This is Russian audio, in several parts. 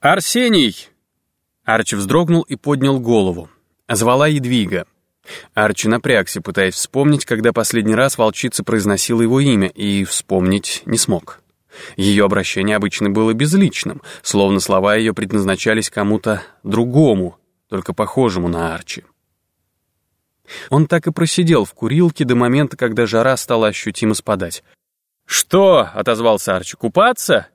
«Арсений!» Арчи вздрогнул и поднял голову. Звала Едвига. Арчи напрягся, пытаясь вспомнить, когда последний раз волчица произносила его имя, и вспомнить не смог. Ее обращение обычно было безличным, словно слова ее предназначались кому-то другому, только похожему на Арчи. Он так и просидел в курилке до момента, когда жара стала ощутимо спадать. «Что?» — отозвался Арчи. «Купаться?»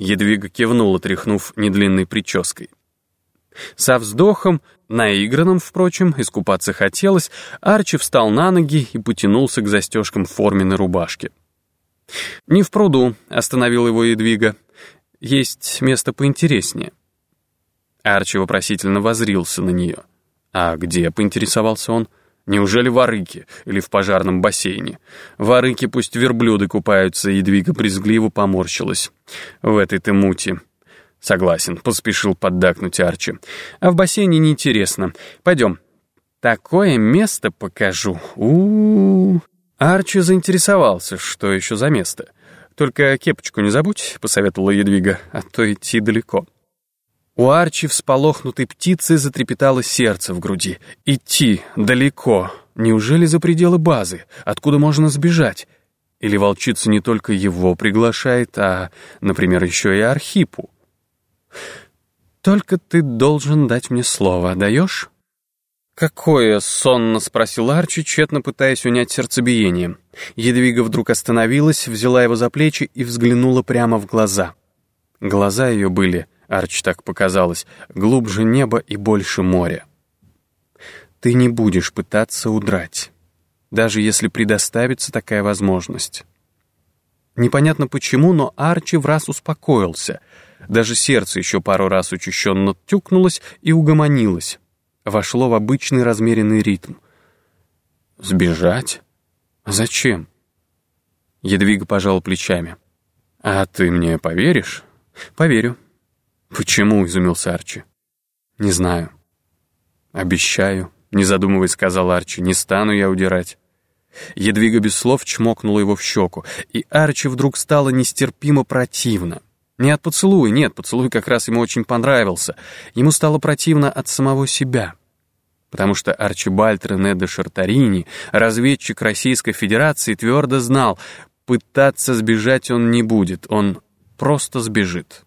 Едвига кивнула, тряхнув недлинной прической. Со вздохом, наигранным, впрочем, искупаться хотелось, Арчи встал на ноги и потянулся к застежкам форменной рубашки. «Не в пруду», — остановил его Едвига. «Есть место поинтереснее». Арчи вопросительно возрился на нее. «А где?» — поинтересовался он. «Неужели в Арыке или в пожарном бассейне? В Арыке пусть верблюды купаются», — Едвига брезгливо поморщилась. «В этой-то мути». «Согласен», — поспешил поддакнуть Арчи. «А в бассейне неинтересно. Пойдем. Такое место покажу. у, -у, -у. Арчи заинтересовался, что еще за место. «Только кепочку не забудь», — посоветовала Едвига, — «а то идти далеко». У Арчи всполохнутой птицы затрепетало сердце в груди. Идти далеко. Неужели за пределы базы? Откуда можно сбежать? Или волчица не только его приглашает, а, например, еще и Архипу? «Только ты должен дать мне слово, даешь?» «Какое?» — сонно спросил Арчи, тщетно пытаясь унять сердцебиение. Едвига вдруг остановилась, взяла его за плечи и взглянула прямо в глаза. Глаза ее были Арч так показалось, глубже неба и больше моря. Ты не будешь пытаться удрать, даже если предоставится такая возможность. Непонятно почему, но Арчи в раз успокоился. Даже сердце еще пару раз учащенно тюкнулось и угомонилось. Вошло в обычный размеренный ритм. «Сбежать? Зачем?» Едвига пожал плечами. «А ты мне поверишь?» «Поверю», «Почему?» — изумился Арчи. «Не знаю». «Обещаю», — не задумываясь, сказал Арчи, — «не стану я удирать». Едвига без слов чмокнула его в щеку, и Арчи вдруг стало нестерпимо противно. Не от поцелуя, нет, поцелуй как раз ему очень понравился. Ему стало противно от самого себя. Потому что Арчибальд Рене де Шартарини, разведчик Российской Федерации, твердо знал, пытаться сбежать он не будет, он просто сбежит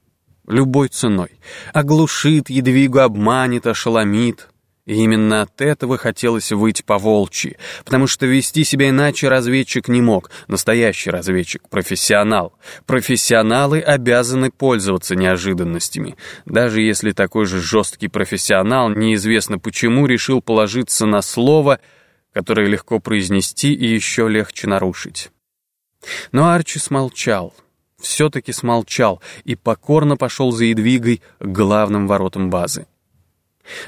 любой ценой. Оглушит, едвигу обманет, ошеломит. И именно от этого хотелось выйти по волчьи, потому что вести себя иначе разведчик не мог, настоящий разведчик, профессионал. Профессионалы обязаны пользоваться неожиданностями, даже если такой же жесткий профессионал неизвестно почему решил положиться на слово, которое легко произнести и еще легче нарушить. Но Арчи смолчал все-таки смолчал и покорно пошел за Едвигой к главным воротам базы.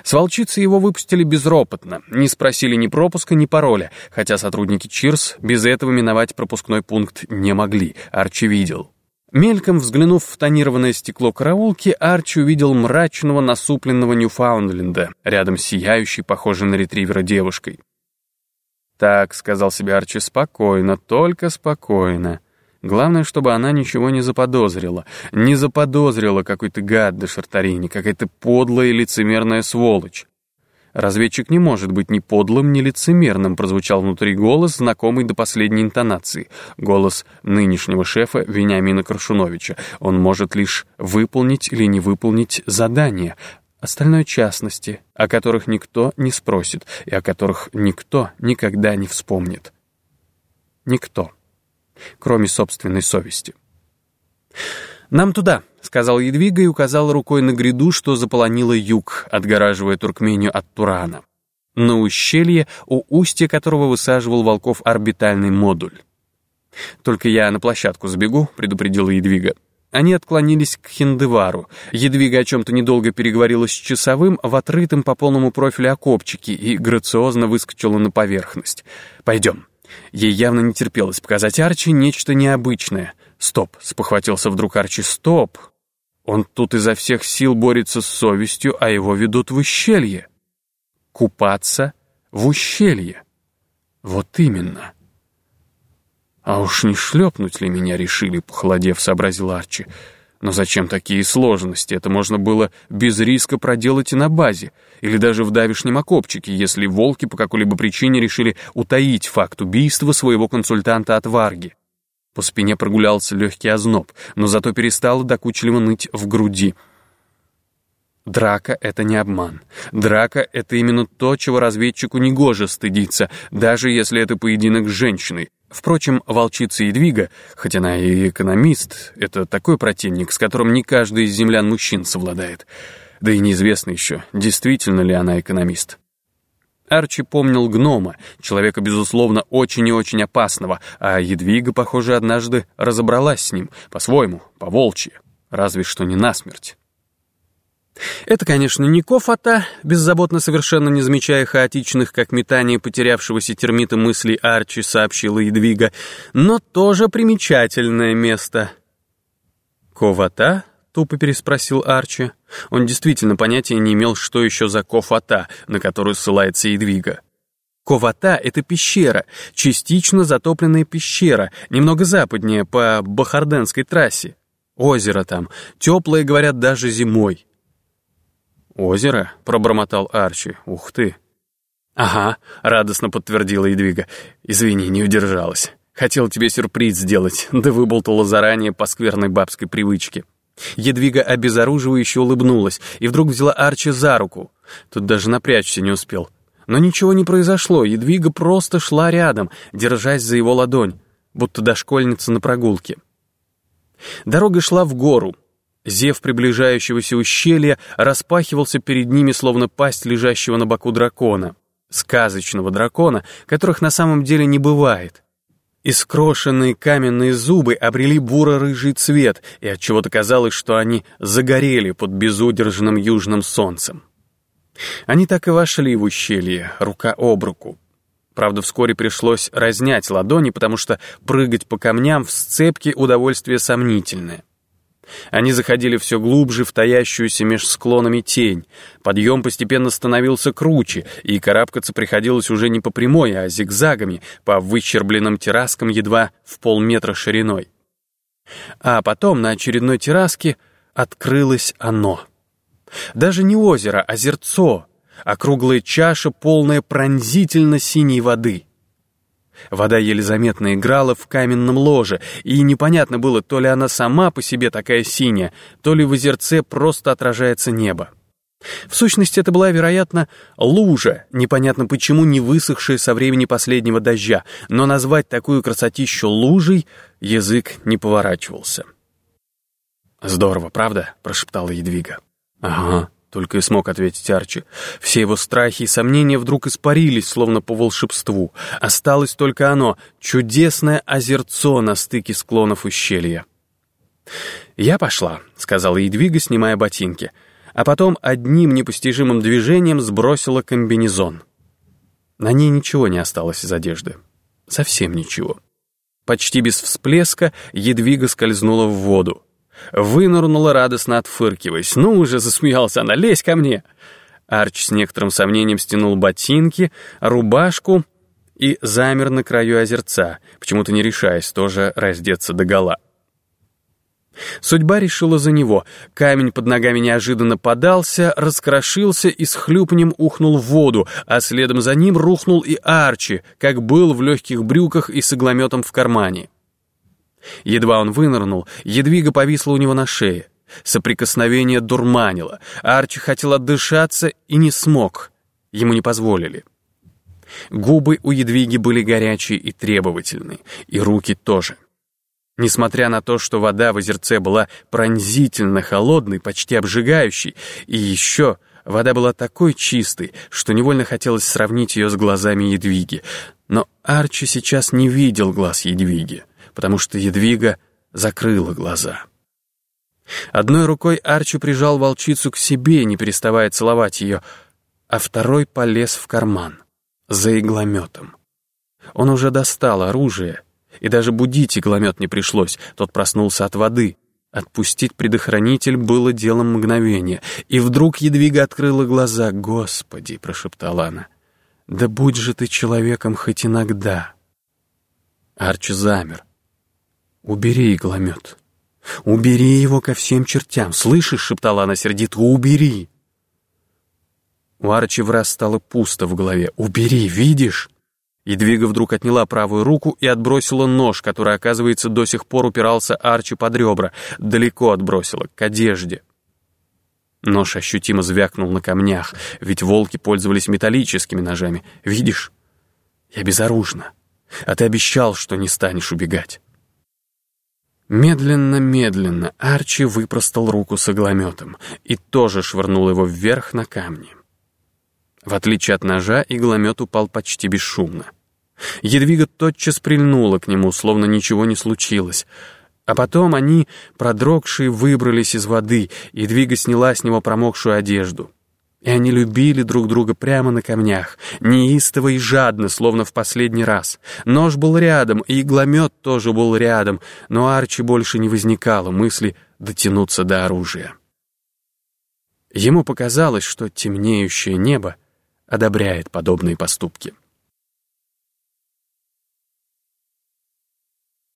С волчицы его выпустили безропотно, не спросили ни пропуска, ни пароля, хотя сотрудники ЧИРС без этого миновать пропускной пункт не могли, Арчи видел. Мельком взглянув в тонированное стекло караулки, Арчи увидел мрачного, насупленного Ньюфаундленда, рядом с сияющей, похожей на ретривера девушкой. «Так», — сказал себе Арчи, — «спокойно, только спокойно». Главное, чтобы она ничего не заподозрила. Не заподозрила какой-то гад до Шартарини, какая-то подлая и лицемерная сволочь. «Разведчик не может быть ни подлым, ни лицемерным», прозвучал внутри голос, знакомый до последней интонации. Голос нынешнего шефа Вениамина Крашуновича. Он может лишь выполнить или не выполнить задание. Остальное частности, о которых никто не спросит и о которых никто никогда не вспомнит. Никто кроме собственной совести. «Нам туда», — сказал Едвига и указал рукой на гряду, что заполонило юг, отгораживая Туркмению от Турана. На ущелье, у устья которого высаживал волков орбитальный модуль. «Только я на площадку забегу», — предупредила Едвига. Они отклонились к Хиндевару. Едвига о чем-то недолго переговорила с часовым в отрытом по полному профилю окопчике и грациозно выскочила на поверхность. «Пойдем». Ей явно не терпелось показать Арчи нечто необычное. «Стоп!» — спохватился вдруг Арчи. «Стоп! Он тут изо всех сил борется с совестью, а его ведут в ущелье. Купаться в ущелье. Вот именно!» «А уж не шлепнуть ли меня решили?» — похолодев, сообразил Арчи. Но зачем такие сложности? Это можно было без риска проделать и на базе, или даже в давишнем окопчике, если волки по какой-либо причине решили утаить факт убийства своего консультанта от Варги. По спине прогулялся легкий озноб, но зато перестало докучливо ныть в груди. Драка — это не обман. Драка — это именно то, чего разведчику не гоже стыдиться, даже если это поединок с женщиной, Впрочем, волчица Едвига, хоть она и экономист, это такой противник, с которым не каждый из землян мужчин совладает. Да и неизвестно еще, действительно ли она экономист. Арчи помнил гнома, человека, безусловно, очень и очень опасного, а Едвига, похоже, однажды разобралась с ним, по-своему, по-волчьи, разве что не насмерть. Это, конечно, не кофота, беззаботно совершенно не замечая хаотичных, как метание потерявшегося термита мыслей Арчи, сообщила Едвига, но тоже примечательное место. «Ковата?» — тупо переспросил Арчи. Он действительно понятия не имел, что еще за кофота, на которую ссылается Едвига. Ковата — это пещера, частично затопленная пещера, немного западнее, по Бахарденской трассе. Озеро там, теплое, говорят, даже зимой. «Озеро?» — пробормотал Арчи. «Ух ты!» «Ага», — радостно подтвердила Едвига. «Извини, не удержалась. Хотел тебе сюрприз сделать, да выболтала заранее по скверной бабской привычке». Едвига обезоруживающе улыбнулась и вдруг взяла Арчи за руку. Тут даже напрячься не успел. Но ничего не произошло, Едвига просто шла рядом, держась за его ладонь, будто дошкольница на прогулке. Дорога шла в гору, Зев приближающегося ущелья распахивался перед ними, словно пасть лежащего на боку дракона. Сказочного дракона, которых на самом деле не бывает. Искрошенные каменные зубы обрели буро-рыжий цвет, и отчего-то казалось, что они загорели под безудержным южным солнцем. Они так и вошли в ущелье, рука об руку. Правда, вскоре пришлось разнять ладони, потому что прыгать по камням в сцепке удовольствие сомнительное. Они заходили все глубже в таящуюся меж склонами тень. Подъем постепенно становился круче, и карабкаться приходилось уже не по прямой, а зигзагами, по выщербленным терраскам едва в полметра шириной. А потом на очередной терраске открылось оно. Даже не озеро, а зерцо, округлая чаша, полная пронзительно синей воды — Вода еле заметно играла в каменном ложе, и непонятно было, то ли она сама по себе такая синяя, то ли в озерце просто отражается небо. В сущности, это была, вероятно, лужа, непонятно почему не высохшая со времени последнего дождя, но назвать такую красотищу лужей язык не поворачивался. «Здорово, правда?» — прошептала Едвига. «Ага», только и смог ответить Арчи. Все его страхи и сомнения вдруг испарились, словно по волшебству. Осталось только оно — чудесное озерцо на стыке склонов ущелья. «Я пошла», — сказала Едвига, снимая ботинки, а потом одним непостижимым движением сбросила комбинезон. На ней ничего не осталось из одежды. Совсем ничего. Почти без всплеска Едвига скользнула в воду. Вынырнула, радостно отфыркиваясь. «Ну уже!» — засмеялся она. «Лезь ко мне!» Арч с некоторым сомнением стянул ботинки, рубашку и замер на краю озерца, почему-то не решаясь тоже раздеться догола. Судьба решила за него. Камень под ногами неожиданно подался, раскрошился и с хлюпнем ухнул в воду, а следом за ним рухнул и Арчи, как был в легких брюках и с иглометом в кармане. Едва он вынырнул, едвига повисла у него на шее. Соприкосновение дурманило. Арчи хотел отдышаться и не смог. Ему не позволили. Губы у едвиги были горячие и требовательные, и руки тоже. Несмотря на то, что вода в озерце была пронзительно холодной, почти обжигающей, и еще вода была такой чистой, что невольно хотелось сравнить ее с глазами едвиги. Но Арчи сейчас не видел глаз едвиги потому что Едвига закрыла глаза. Одной рукой Арчи прижал волчицу к себе, не переставая целовать ее, а второй полез в карман, за иглометом. Он уже достал оружие, и даже будить игломет не пришлось, тот проснулся от воды. Отпустить предохранитель было делом мгновения, и вдруг Едвига открыла глаза. «Господи!» — прошептала она. «Да будь же ты человеком хоть иногда!» Арчи замер. «Убери игломет». «Убери его ко всем чертям! Слышишь?» — шептала она сердито. «Убери!» У Арчи враз стало пусто в голове. «Убери, видишь?» Едвига вдруг отняла правую руку и отбросила нож, который, оказывается, до сих пор упирался Арчи под ребра. Далеко отбросила, к одежде. Нож ощутимо звякнул на камнях, ведь волки пользовались металлическими ножами. «Видишь? Я безоружна. А ты обещал, что не станешь убегать». Медленно-медленно Арчи выпростал руку с иглометом и тоже швырнул его вверх на камни. В отличие от ножа, игломет упал почти бесшумно. Едвига тотчас прильнула к нему, словно ничего не случилось. А потом они, продрогшие, выбрались из воды, и Едвига сняла с него промокшую одежду. И они любили друг друга прямо на камнях, неистово и жадно, словно в последний раз. Нож был рядом, и игломет тоже был рядом, но Арчи больше не возникало мысли дотянуться до оружия. Ему показалось, что темнеющее небо одобряет подобные поступки.